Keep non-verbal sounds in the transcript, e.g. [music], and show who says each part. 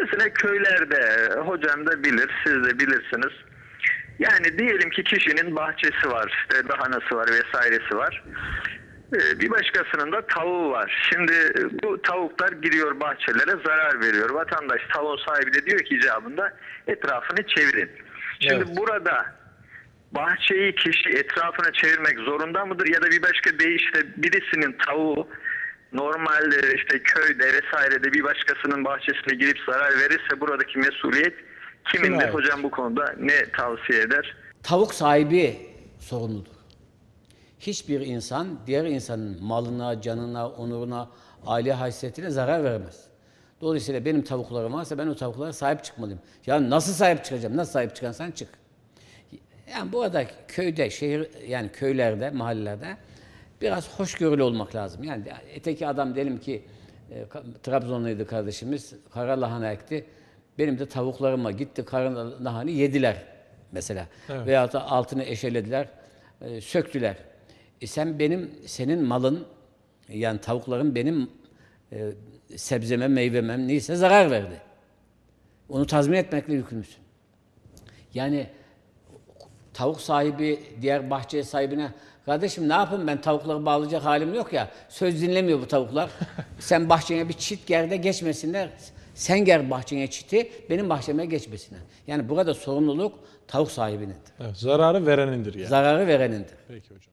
Speaker 1: Mesela köylerde hocam da bilir, siz de bilirsiniz. Yani diyelim ki kişinin bahçesi var, işte lahanası var vesairesi var. Ee, Bir başkasının da tavuğu var. Şimdi bu tavuklar giriyor bahçelere zarar veriyor. Vatandaş tavuğun sahibi de diyor ki icabında etrafını çevirin. Şimdi
Speaker 2: Evet.
Speaker 1: burada bahçeyi kişi etrafına çevirmek zorunda mıdır? Ya da bir başka deyişle birisinin tavuğu normal işte köyde vesairede bir başkasının bahçesine girip zarar verirse buradaki mesuliyet kimindir?
Speaker 2: ait?
Speaker 1: Hocam bu konuda ne tavsiye eder?
Speaker 3: Tavuk sahibi sorumludur. Hiçbir insan diğer insanın malına, canına, onuruna, aile haysiyetine zarar vermez. Dolayısıyla benim tavuklarım varsa ben o tavuklara sahip çıkmalıyım. Ya nasıl sahip çıkacağım? Nasıl sahip çıkarsan çık. Yani bu arada köyde, şehir yani köylerde, mahallelerde biraz hoşgörülü olmak lazım. Yani öteki adam diyelim ki e, Trabzonluydu kardeşimiz, kara lahana ekti. Benim de tavuklarıma gitti kara lahanı yediler mesela.
Speaker 2: Evet.
Speaker 3: Veyahut da altını eşelediler, e, söktüler. E sen benim, senin malın, yani tavukların benim e, sebzeme, meyveme neyse zarar verdi. Onu tazmin etmekle yükümlüsün. Yani tavuk sahibi diğer bahçe sahibine kardeşim ne yapayım ben tavukları bağlayacak halim yok ya. Söz dinlemiyor bu tavuklar. [laughs] Sen bahçene bir çit ger de geçmesinler. Sen ger bahçene çiti benim bahçeme geçmesinler. Yani burada sorumluluk tavuk sahibinindir.
Speaker 2: Evet, zararı verenindir yani.
Speaker 3: Zararı verenindir.
Speaker 2: Peki hocam.